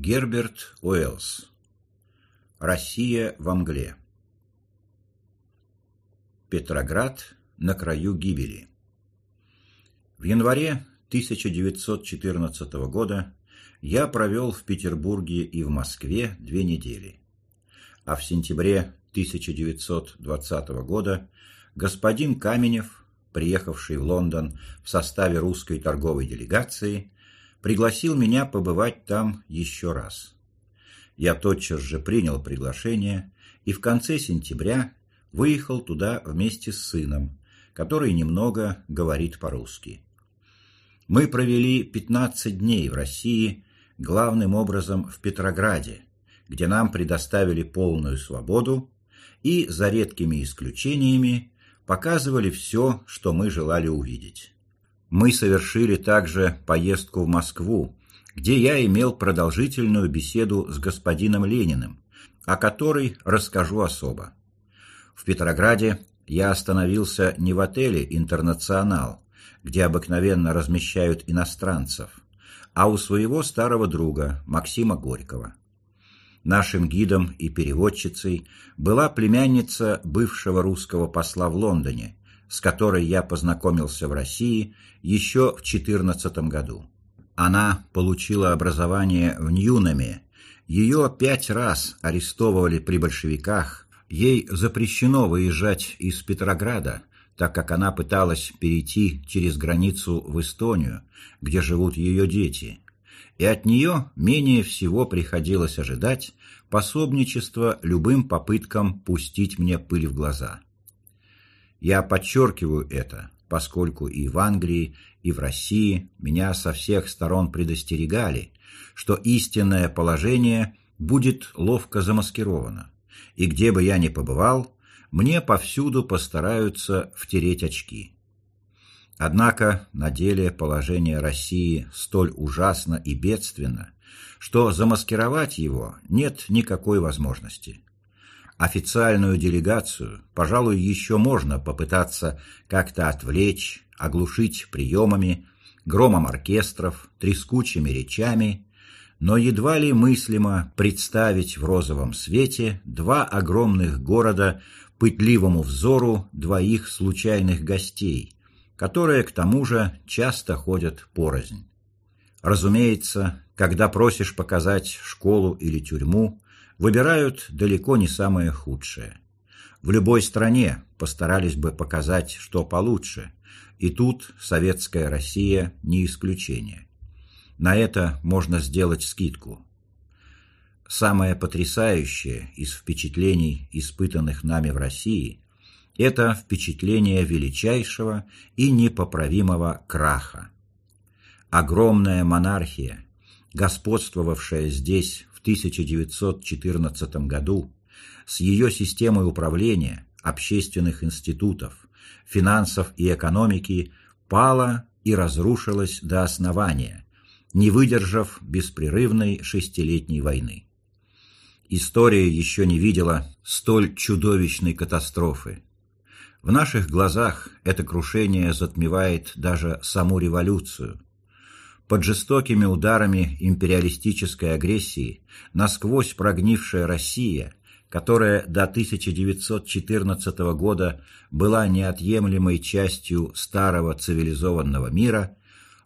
Герберт Уэллс. Россия во мгле Петроград на краю гибели. В январе 1914 года я провел в Петербурге и в Москве две недели, а в сентябре 1920 года господин Каменев, приехавший в Лондон в составе русской торговой делегации, пригласил меня побывать там еще раз. Я тотчас же принял приглашение и в конце сентября выехал туда вместе с сыном, который немного говорит по-русски. Мы провели 15 дней в России, главным образом в Петрограде, где нам предоставили полную свободу и, за редкими исключениями, показывали все, что мы желали увидеть. Мы совершили также поездку в Москву, где я имел продолжительную беседу с господином Лениным, о которой расскажу особо. В Петрограде я остановился не в отеле «Интернационал», где обыкновенно размещают иностранцев, а у своего старого друга Максима Горького. Нашим гидом и переводчицей была племянница бывшего русского посла в Лондоне, с которой я познакомился в России еще в 14 году. Она получила образование в Ньюнаме. Ее пять раз арестовывали при большевиках. Ей запрещено выезжать из Петрограда, так как она пыталась перейти через границу в Эстонию, где живут ее дети. И от нее менее всего приходилось ожидать пособничества любым попыткам пустить мне пыль в глаза. Я подчеркиваю это, поскольку и в Англии, и в России меня со всех сторон предостерегали, что истинное положение будет ловко замаскировано, и где бы я ни побывал, мне повсюду постараются втереть очки. Однако на деле положение России столь ужасно и бедственно, что замаскировать его нет никакой возможности. Официальную делегацию, пожалуй, еще можно попытаться как-то отвлечь, оглушить приемами, громом оркестров, трескучими речами, но едва ли мыслимо представить в розовом свете два огромных города пытливому взору двоих случайных гостей, которые, к тому же, часто ходят порознь. Разумеется, когда просишь показать школу или тюрьму, выбирают далеко не самое худшее. В любой стране постарались бы показать, что получше, и тут советская Россия не исключение. На это можно сделать скидку. Самое потрясающее из впечатлений, испытанных нами в России, это впечатление величайшего и непоправимого краха. Огромная монархия, господствовавшая здесь в 1914 году с ее системой управления, общественных институтов, финансов и экономики пала и разрушилась до основания, не выдержав беспрерывной шестилетней войны. История еще не видела столь чудовищной катастрофы. В наших глазах это крушение затмевает даже саму революцию, под жестокими ударами империалистической агрессии насквозь прогнившая Россия, которая до 1914 года была неотъемлемой частью старого цивилизованного мира,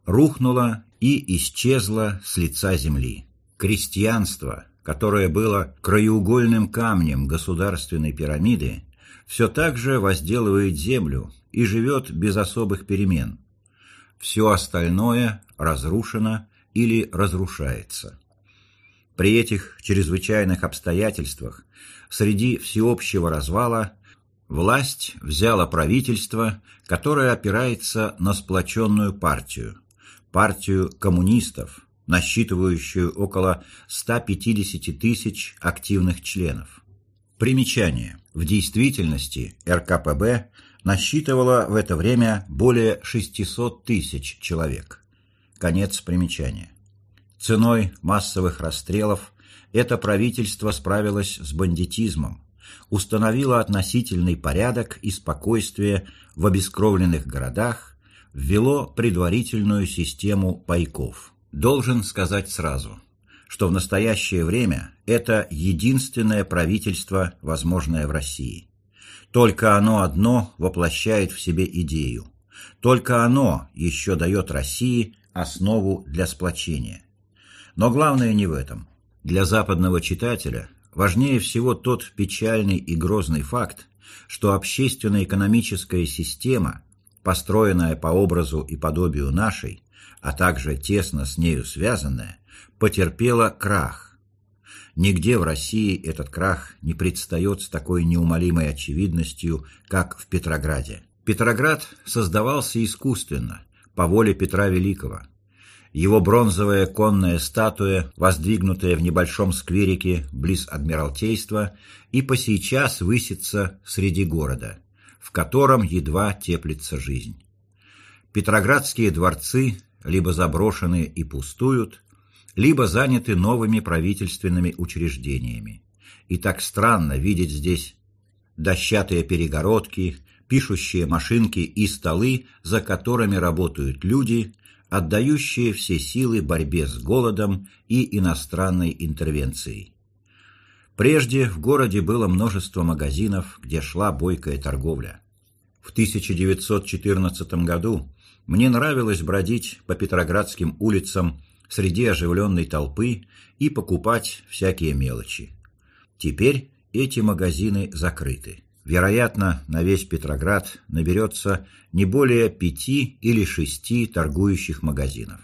рухнула и исчезла с лица земли. Крестьянство, которое было краеугольным камнем государственной пирамиды, все так же возделывает землю и живет без особых перемен. Все остальное разрушено или разрушается. При этих чрезвычайных обстоятельствах среди всеобщего развала власть взяла правительство, которое опирается на сплоченную партию, партию коммунистов, насчитывающую около 150 тысяч активных членов. Примечание. В действительности РКПБ насчитывала в это время более 600 тысяч человек. Конец примечания. Ценой массовых расстрелов это правительство справилось с бандитизмом, установило относительный порядок и спокойствие в обескровленных городах, ввело предварительную систему пайков. Должен сказать сразу, что в настоящее время это единственное правительство, возможное в России. Только оно одно воплощает в себе идею. Только оно еще дает России основу для сплочения. Но главное не в этом. Для западного читателя важнее всего тот печальный и грозный факт, что общественно-экономическая система, построенная по образу и подобию нашей, а также тесно с нею связанная, потерпела крах. Нигде в России этот крах не предстает с такой неумолимой очевидностью, как в Петрограде. Петроград создавался искусственно, по воле Петра Великого – его бронзовая конная статуя, воздвигнутая в небольшом скверике близ Адмиралтейства, и по сейчас высится среди города, в котором едва теплится жизнь. Петроградские дворцы либо заброшены и пустуют, либо заняты новыми правительственными учреждениями. И так странно видеть здесь дощатые перегородки, пишущие машинки и столы, за которыми работают люди, отдающие все силы борьбе с голодом и иностранной интервенцией. Прежде в городе было множество магазинов, где шла бойкая торговля. В 1914 году мне нравилось бродить по Петроградским улицам среди оживленной толпы и покупать всякие мелочи. Теперь эти магазины закрыты. Вероятно, на весь Петроград наберется не более пяти или шести торгующих магазинов.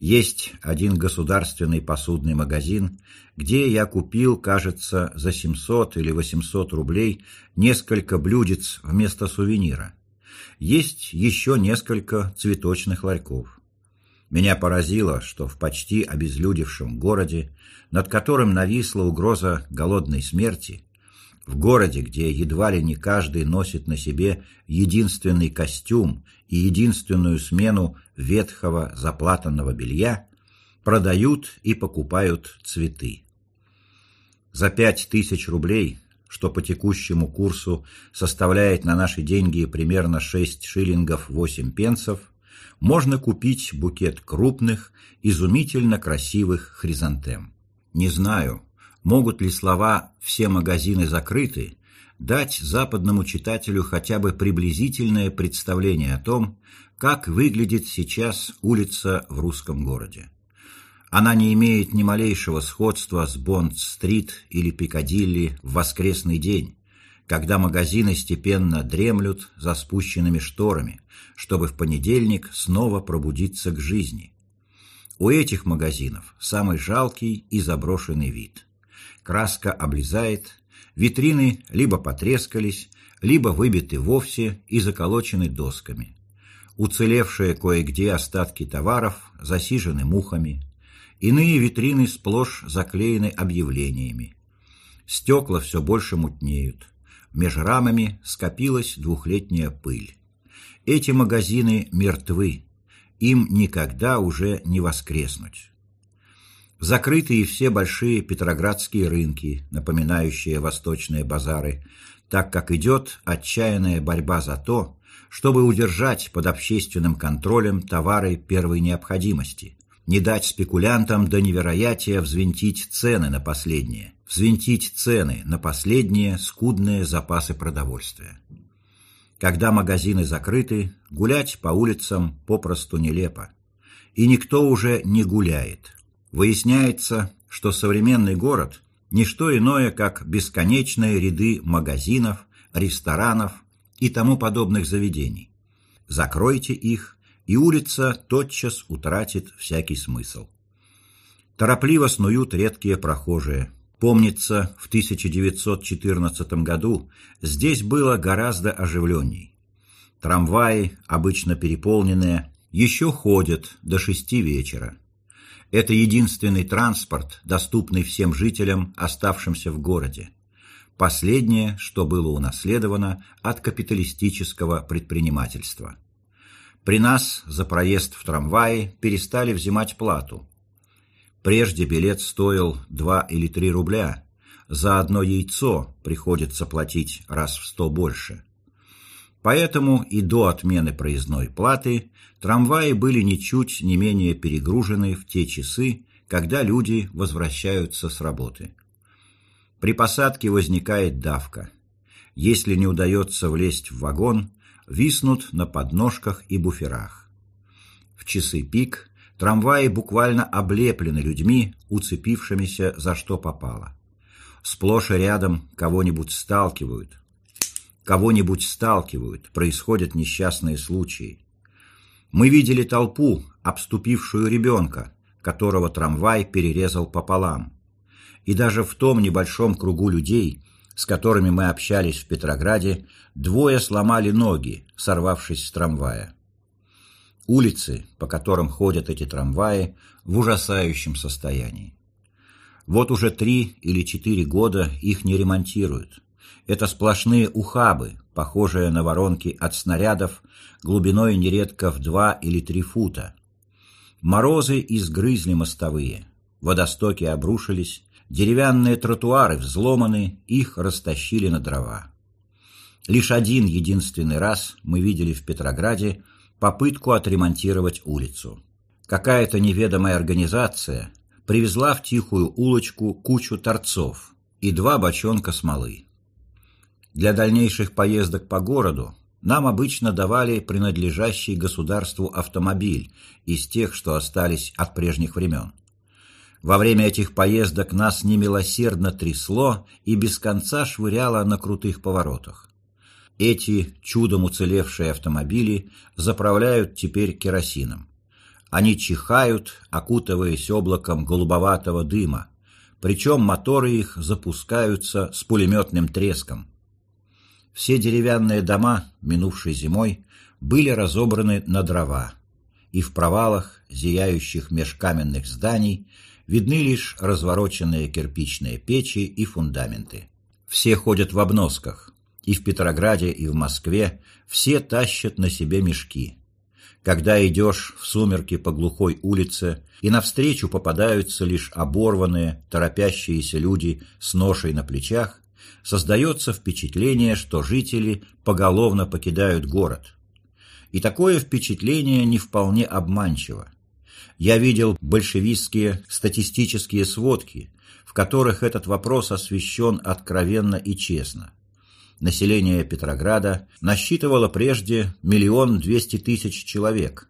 Есть один государственный посудный магазин, где я купил, кажется, за 700 или 800 рублей несколько блюдец вместо сувенира. Есть еще несколько цветочных ларьков. Меня поразило, что в почти обезлюдевшем городе, над которым нависла угроза голодной смерти, в городе, где едва ли не каждый носит на себе единственный костюм и единственную смену ветхого заплатанного белья, продают и покупают цветы. За пять тысяч рублей, что по текущему курсу составляет на наши деньги примерно 6 шиллингов 8 пенсов, можно купить букет крупных, изумительно красивых хризантем. Не знаю, Могут ли слова «все магазины закрыты» дать западному читателю хотя бы приблизительное представление о том, как выглядит сейчас улица в русском городе. Она не имеет ни малейшего сходства с Бонд-стрит или Пикадилли в воскресный день, когда магазины степенно дремлют за спущенными шторами, чтобы в понедельник снова пробудиться к жизни. У этих магазинов самый жалкий и заброшенный вид краска облезает, витрины либо потрескались, либо выбиты вовсе и заколочены досками. Уцелевшие кое-где остатки товаров засижены мухами, иные витрины сплошь заклеены объявлениями. Стекла все больше мутнеют, меж рамами скопилась двухлетняя пыль. Эти магазины мертвы, им никогда уже не воскреснуть. Закрыты и все большие петроградские рынки, напоминающие восточные базары, так как идет отчаянная борьба за то, чтобы удержать под общественным контролем товары первой необходимости, не дать спекулянтам до невероятия взвинтить цены на последние, взвинтить цены на последние скудные запасы продовольствия. Когда магазины закрыты, гулять по улицам попросту нелепо. И никто уже не гуляет, Выясняется, что современный город – не что иное, как бесконечные ряды магазинов, ресторанов и тому подобных заведений. Закройте их, и улица тотчас утратит всякий смысл. Торопливо снуют редкие прохожие. Помнится, в 1914 году здесь было гораздо оживленней. Трамваи, обычно переполненные, еще ходят до шести вечера. Это единственный транспорт, доступный всем жителям, оставшимся в городе. Последнее, что было унаследовано от капиталистического предпринимательства. При нас за проезд в трамвае перестали взимать плату. Прежде билет стоил 2 или 3 рубля, за одно яйцо приходится платить раз в сто больше. Поэтому и до отмены проездной платы трамваи были ничуть не менее перегружены в те часы, когда люди возвращаются с работы. При посадке возникает давка. Если не удается влезть в вагон, виснут на подножках и буферах. В часы пик трамваи буквально облеплены людьми, уцепившимися за что попало. Сплошь и рядом кого-нибудь сталкивают. Кого-нибудь сталкивают, происходят несчастные случаи. Мы видели толпу, обступившую ребенка, которого трамвай перерезал пополам. И даже в том небольшом кругу людей, с которыми мы общались в Петрограде, двое сломали ноги, сорвавшись с трамвая. Улицы, по которым ходят эти трамваи, в ужасающем состоянии. Вот уже три или четыре года их не ремонтируют. Это сплошные ухабы, похожие на воронки от снарядов, глубиной нередко в два или три фута. Морозы изгрызли мостовые, водостоки обрушились, деревянные тротуары взломаны, их растащили на дрова. Лишь один единственный раз мы видели в Петрограде попытку отремонтировать улицу. Какая-то неведомая организация привезла в тихую улочку кучу торцов и два бочонка смолы. Для дальнейших поездок по городу нам обычно давали принадлежащий государству автомобиль из тех, что остались от прежних времен. Во время этих поездок нас немилосердно трясло и без конца швыряло на крутых поворотах. Эти чудом уцелевшие автомобили заправляют теперь керосином. Они чихают, окутываясь облаком голубоватого дыма, причем моторы их запускаются с пулеметным треском. Все деревянные дома, минувшей зимой, были разобраны на дрова, и в провалах, зияющих меж каменных зданий, видны лишь развороченные кирпичные печи и фундаменты. Все ходят в обносках, и в Петрограде, и в Москве все тащат на себе мешки. Когда идешь в сумерки по глухой улице, и навстречу попадаются лишь оборванные, торопящиеся люди с ношей на плечах, создается впечатление, что жители поголовно покидают город. И такое впечатление не вполне обманчиво. Я видел большевистские статистические сводки, в которых этот вопрос освещен откровенно и честно. Население Петрограда насчитывало прежде миллион двести тысяч человек.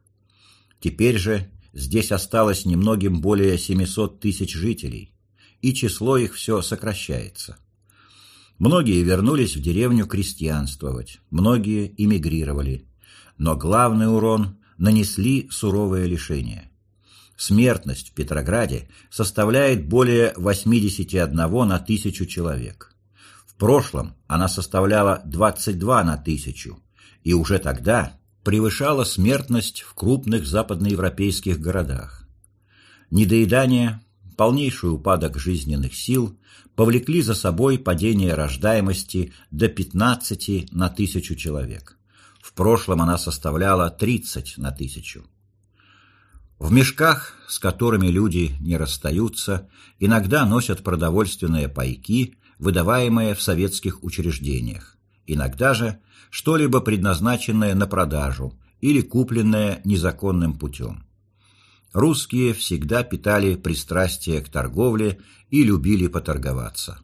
Теперь же здесь осталось немногим более 700 тысяч жителей, и число их все сокращается. Многие вернулись в деревню крестьянствовать, многие эмигрировали. Но главный урон нанесли суровые лишения. Смертность в Петрограде составляет более 81 на тысячу человек. В прошлом она составляла 22 на тысячу, и уже тогда превышала смертность в крупных западноевропейских городах. Недоедание, полнейший упадок жизненных сил повлекли за собой падение рождаемости до 15 на тысячу человек. В прошлом она составляла 30 на тысячу. В мешках, с которыми люди не расстаются, иногда носят продовольственные пайки, выдаваемые в советских учреждениях, иногда же что-либо предназначенное на продажу или купленное незаконным путем. Русские всегда питали пристрастие к торговле и любили поторговаться.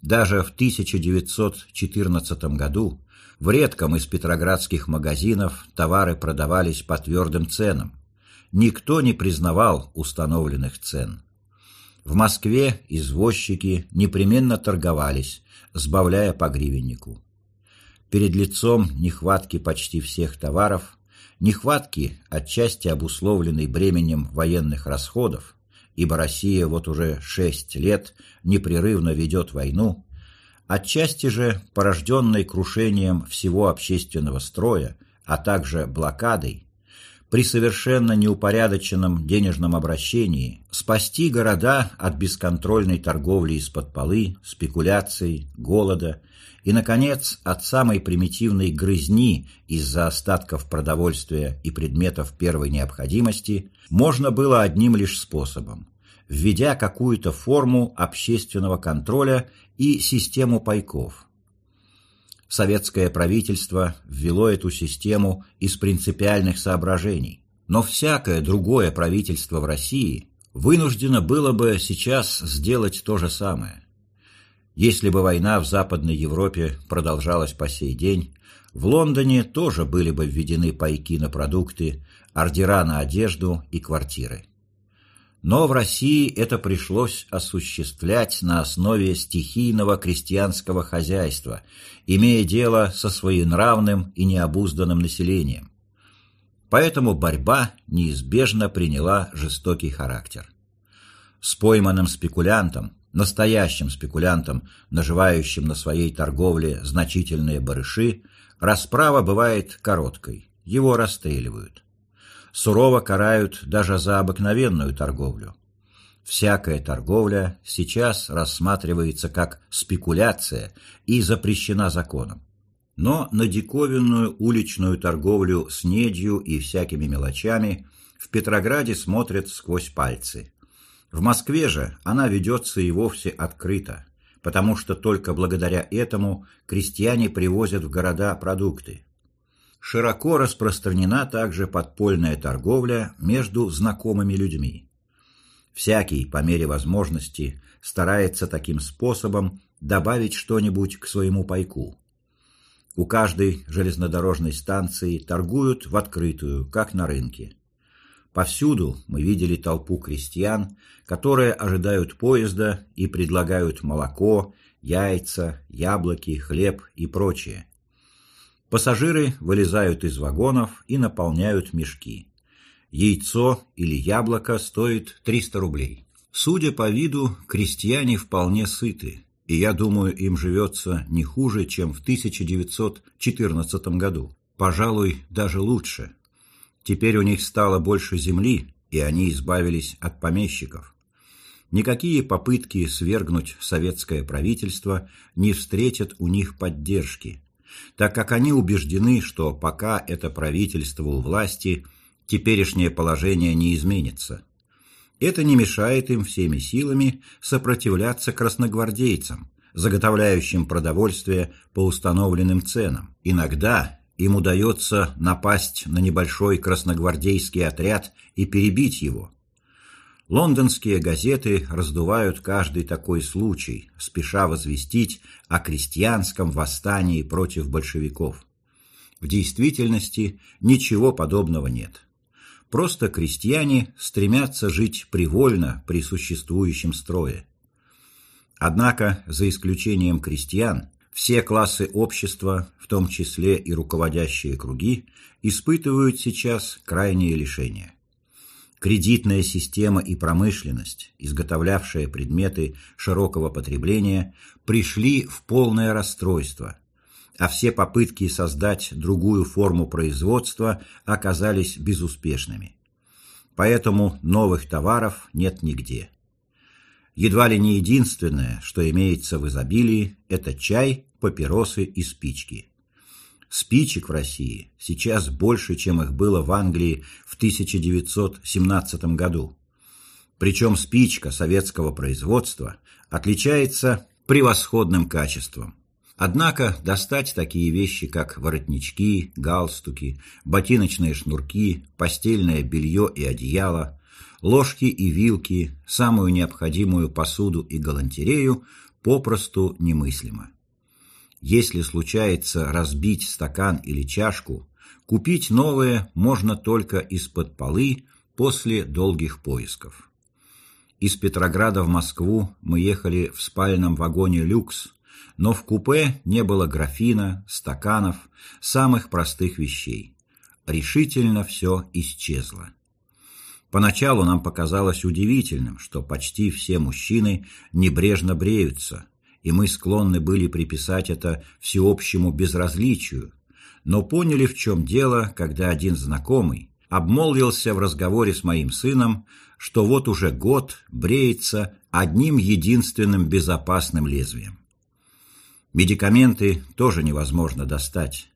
Даже в 1914 году в редком из петроградских магазинов товары продавались по твердым ценам. Никто не признавал установленных цен. В Москве извозчики непременно торговались, сбавляя по гривеннику. Перед лицом нехватки почти всех товаров Нехватки, отчасти обусловленной бременем военных расходов, ибо Россия вот уже шесть лет непрерывно ведет войну, отчасти же порожденной крушением всего общественного строя, а также блокадой, при совершенно неупорядоченном денежном обращении спасти города от бесконтрольной торговли из-под полы, спекуляций, голода и, наконец, от самой примитивной грызни из-за остатков продовольствия и предметов первой необходимости можно было одним лишь способом – введя какую-то форму общественного контроля и систему пайков. Советское правительство ввело эту систему из принципиальных соображений, но всякое другое правительство в России, вынуждено было бы сейчас сделать то же самое. Если бы война в Западной Европе продолжалась по сей день, в Лондоне тоже были бы введены пайки на продукты, ордера на одежду и квартиры. Но в России это пришлось осуществлять на основе стихийного крестьянского хозяйства, имея дело со своенравным и необузданным населением. Поэтому борьба неизбежно приняла жестокий характер. С пойманным спекулянтом, настоящим спекулянтом, наживающим на своей торговле значительные барыши, расправа бывает короткой, его расстреливают сурово карают даже за обыкновенную торговлю. Всякая торговля сейчас рассматривается как спекуляция и запрещена законом. Но на диковинную уличную торговлю с недью и всякими мелочами в Петрограде смотрят сквозь пальцы. В Москве же она ведется и вовсе открыто, потому что только благодаря этому крестьяне привозят в города продукты. Широко распространена также подпольная торговля между знакомыми людьми. Всякий, по мере возможности, старается таким способом добавить что-нибудь к своему пайку. У каждой железнодорожной станции торгуют в открытую, как на рынке. Повсюду мы видели толпу крестьян, которые ожидают поезда и предлагают молоко, яйца, яблоки, хлеб и прочее. Пассажиры вылезают из вагонов и наполняют мешки. Яйцо или яблоко стоит 300 рублей. Судя по виду, крестьяне вполне сыты, и я думаю, им живется не хуже, чем в 1914 году. Пожалуй, даже лучше. Теперь у них стало больше земли, и они избавились от помещиков. Никакие попытки свергнуть советское правительство не встретят у них поддержки, так как они убеждены, что пока это правительство у власти, теперешнее положение не изменится. Это не мешает им всеми силами сопротивляться красногвардейцам, заготовляющим продовольствие по установленным ценам. Иногда им удается напасть на небольшой красногвардейский отряд и перебить его – Лондонские газеты раздувают каждый такой случай, спеша возвестить о крестьянском восстании против большевиков. В действительности ничего подобного нет. Просто крестьяне стремятся жить привольно при существующем строе. Однако, за исключением крестьян, все классы общества, в том числе и руководящие круги, испытывают сейчас крайние лишения. Кредитная система и промышленность, изготовлявшие предметы широкого потребления, пришли в полное расстройство, а все попытки создать другую форму производства оказались безуспешными. Поэтому новых товаров нет нигде. Едва ли не единственное, что имеется в изобилии, это чай, папиросы и спички – Спичек в России сейчас больше, чем их было в Англии в 1917 году. Причем спичка советского производства отличается превосходным качеством. Однако достать такие вещи, как воротнички, галстуки, ботиночные шнурки, постельное белье и одеяло, ложки и вилки, самую необходимую посуду и галантерею попросту немыслимо. Если случается разбить стакан или чашку, купить новое можно только из-под полы после долгих поисков. Из Петрограда в Москву мы ехали в спальном вагоне «Люкс», но в купе не было графина, стаканов, самых простых вещей. Решительно все исчезло. Поначалу нам показалось удивительным, что почти все мужчины небрежно бреются, и мы склонны были приписать это всеобщему безразличию, но поняли, в чем дело, когда один знакомый обмолвился в разговоре с моим сыном, что вот уже год бреется одним единственным безопасным лезвием. Медикаменты тоже невозможно достать.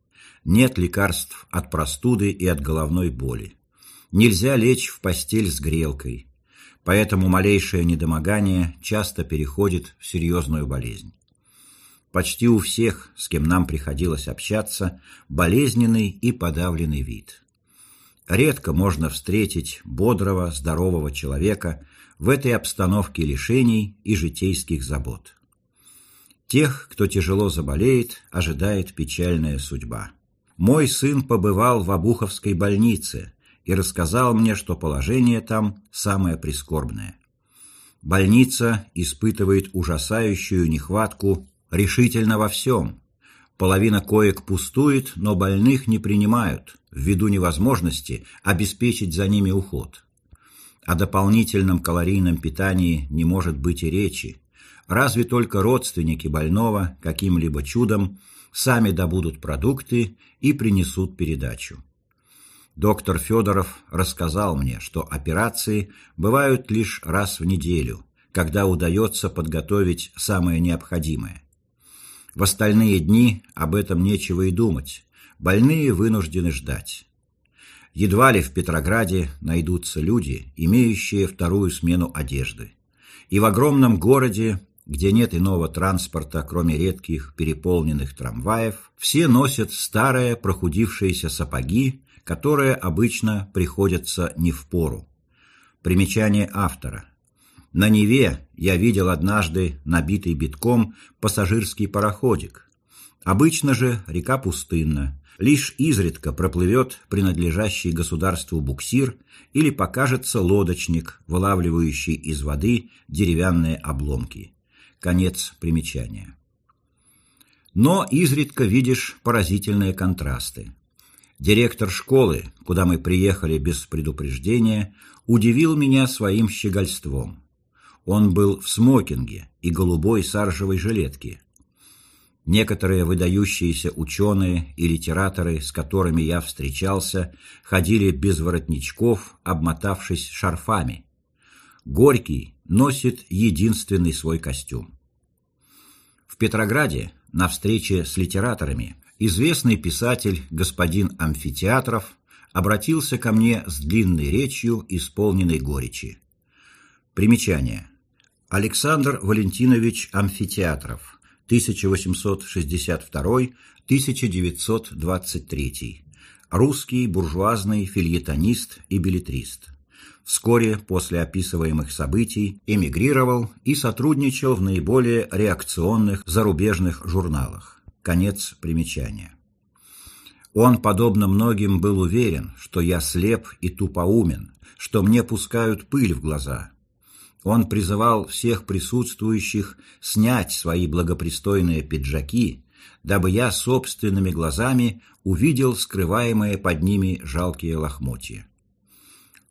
Нет лекарств от простуды и от головной боли. Нельзя лечь в постель с грелкой, поэтому малейшее недомогание часто переходит в серьезную болезнь. Почти у всех, с кем нам приходилось общаться, болезненный и подавленный вид. Редко можно встретить бодрого, здорового человека, в этой обстановке лишений и житейских забот. Тех, кто тяжело заболеет, ожидает печальная судьба. Мой сын побывал в Обуховской больнице и рассказал мне, что положение там самое прискорбное. Больница испытывает ужасающую нехватку решительно во всем. Половина коек пустует, но больных не принимают, ввиду невозможности обеспечить за ними уход. О дополнительном калорийном питании не может быть и речи. Разве только родственники больного каким-либо чудом сами добудут продукты и принесут передачу. Доктор Федоров рассказал мне, что операции бывают лишь раз в неделю, когда удается подготовить самое необходимое. В остальные дни об этом нечего и думать. Больные вынуждены ждать. Едва ли в Петрограде найдутся люди, имеющие вторую смену одежды. И в огромном городе, где нет иного транспорта, кроме редких переполненных трамваев, все носят старые прохудившиеся сапоги, которые обычно приходятся не в пору. Примечание автора. На Неве я видел однажды набитый битком пассажирский пароходик. Обычно же река пустынна, лишь изредка проплывет принадлежащий государству буксир или покажется лодочник, вылавливающий из воды деревянные обломки. Конец примечания. Но изредка видишь поразительные контрасты. Директор школы, куда мы приехали без предупреждения, удивил меня своим щегольством. Он был в смокинге и голубой саржевой жилетке. Некоторые выдающиеся ученые и литераторы, с которыми я встречался, ходили без воротничков, обмотавшись шарфами. Горький носит единственный свой костюм. В Петрограде на встрече с литераторами известный писатель господин Амфитеатров обратился ко мне с длинной речью, исполненной горечи. Примечание. Александр Валентинович Амфитеатров, 1862-1923, русский буржуазный фильетонист и билетрист. Вскоре после описываемых событий эмигрировал и сотрудничал в наиболее реакционных зарубежных журналах. Конец примечания. Он, подобно многим, был уверен, что я слеп и тупоумен, что мне пускают пыль в глаза – он призывал всех присутствующих снять свои благопристойные пиджаки, дабы я собственными глазами увидел скрываемые под ними жалкие лохмотья.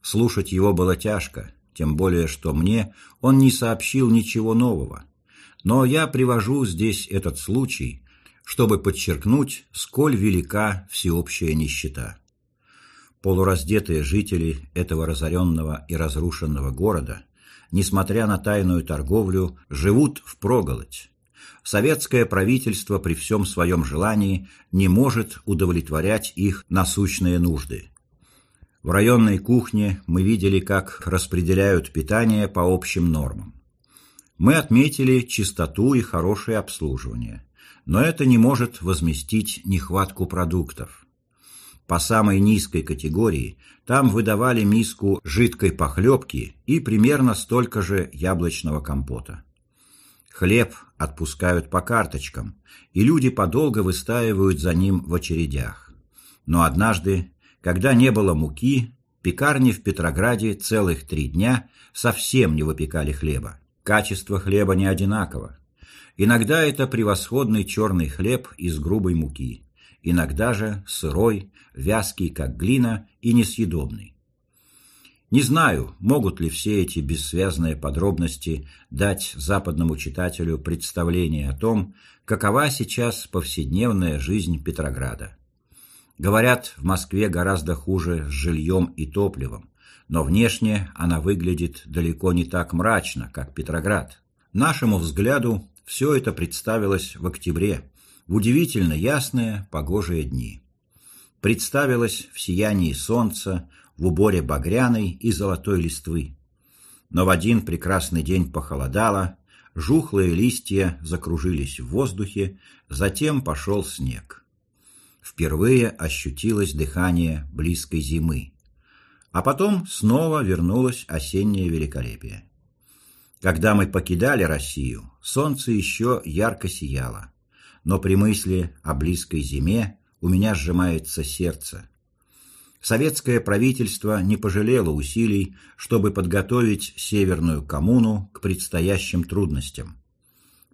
Слушать его было тяжко, тем более что мне он не сообщил ничего нового. Но я привожу здесь этот случай, чтобы подчеркнуть, сколь велика всеобщая нищета. Полураздетые жители этого разоренного и разрушенного города – несмотря на тайную торговлю, живут впроголодь. Советское правительство при всем своем желании не может удовлетворять их насущные нужды. В районной кухне мы видели, как распределяют питание по общим нормам. Мы отметили чистоту и хорошее обслуживание, но это не может возместить нехватку продуктов. По самой низкой категории там выдавали миску жидкой похлебки и примерно столько же яблочного компота. Хлеб отпускают по карточкам, и люди подолго выстаивают за ним в очередях. Но однажды, когда не было муки, пекарни в Петрограде целых три дня совсем не выпекали хлеба. Качество хлеба не одинаково. Иногда это превосходный черный хлеб из грубой муки, иногда же сырой, вязкий, как глина, и несъедобный. Не знаю, могут ли все эти бессвязные подробности дать западному читателю представление о том, какова сейчас повседневная жизнь Петрограда. Говорят, в Москве гораздо хуже с жильем и топливом, но внешне она выглядит далеко не так мрачно, как Петроград. Нашему взгляду все это представилось в октябре, в удивительно ясные погожие дни представилась в сиянии солнца, в уборе багряной и золотой листвы. Но в один прекрасный день похолодало, жухлые листья закружились в воздухе, затем пошел снег. Впервые ощутилось дыхание близкой зимы. А потом снова вернулось осеннее великолепие. Когда мы покидали Россию, солнце еще ярко сияло, но при мысли о близкой зиме у меня сжимается сердце. Советское правительство не пожалело усилий, чтобы подготовить Северную коммуну к предстоящим трудностям.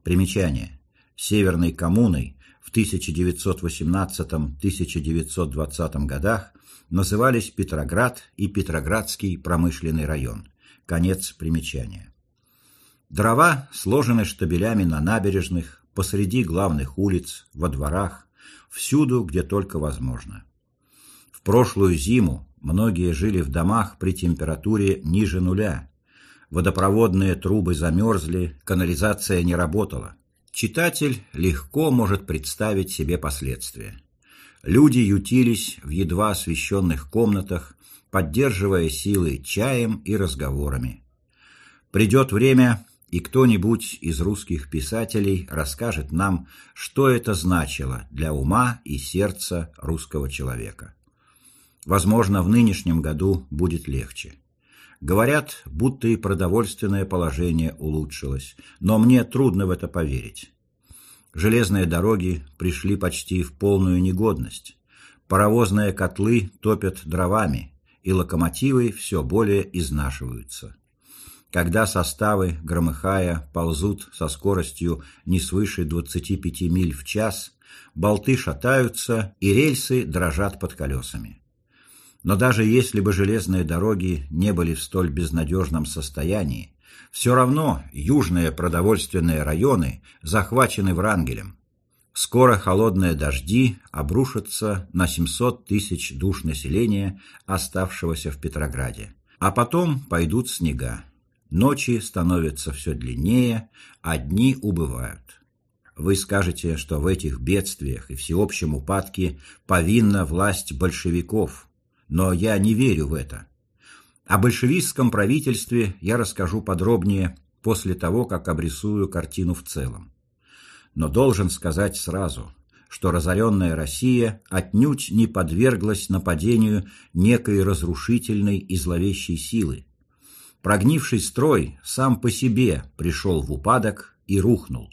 Примечание. Северной коммуной в 1918-1920 годах назывались Петроград и Петроградский промышленный район. Конец примечания. Дрова сложены штабелями на набережных, посреди главных улиц, во дворах, всюду, где только возможно. В прошлую зиму многие жили в домах при температуре ниже нуля. Водопроводные трубы замерзли, канализация не работала. Читатель легко может представить себе последствия. Люди ютились в едва освещенных комнатах, поддерживая силы чаем и разговорами. Придет время, и кто-нибудь из русских писателей расскажет нам, что это значило для ума и сердца русского человека. Возможно, в нынешнем году будет легче. Говорят, будто и продовольственное положение улучшилось, но мне трудно в это поверить. Железные дороги пришли почти в полную негодность. Паровозные котлы топят дровами, и локомотивы все более изнашиваются когда составы, громыхая, ползут со скоростью не свыше 25 миль в час, болты шатаются и рельсы дрожат под колесами. Но даже если бы железные дороги не были в столь безнадежном состоянии, все равно южные продовольственные районы захвачены Врангелем. Скоро холодные дожди обрушатся на 700 тысяч душ населения, оставшегося в Петрограде. А потом пойдут снега. Ночи становятся все длиннее, а дни убывают. Вы скажете, что в этих бедствиях и всеобщем упадке повинна власть большевиков, но я не верю в это. О большевистском правительстве я расскажу подробнее после того, как обрисую картину в целом. Но должен сказать сразу, что разоренная Россия отнюдь не подверглась нападению некой разрушительной и зловещей силы, Прогнивший строй сам по себе пришел в упадок и рухнул.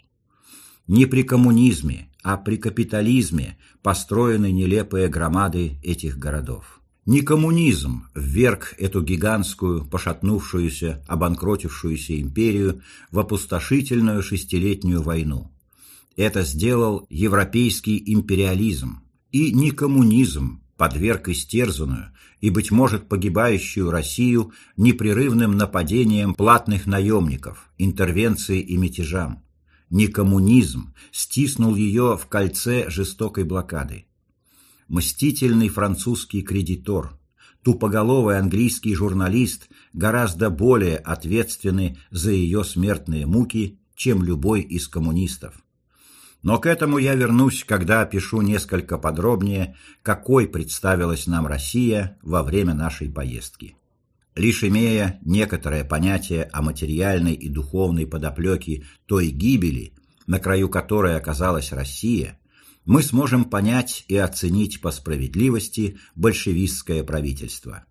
Не при коммунизме, а при капитализме построены нелепые громады этих городов. Не коммунизм вверг эту гигантскую, пошатнувшуюся, обанкротившуюся империю в опустошительную шестилетнюю войну. Это сделал европейский империализм. И не коммунизм подверг истерзанную и, быть может, погибающую Россию непрерывным нападением платных наемников, интервенции и мятежам. Не коммунизм стиснул ее в кольце жестокой блокады. Мстительный французский кредитор, тупоголовый английский журналист гораздо более ответственны за ее смертные муки, чем любой из коммунистов. Но к этому я вернусь, когда опишу несколько подробнее, какой представилась нам Россия во время нашей поездки. Лишь имея некоторое понятие о материальной и духовной подоплеке той гибели, на краю которой оказалась Россия, мы сможем понять и оценить по справедливости большевистское правительство.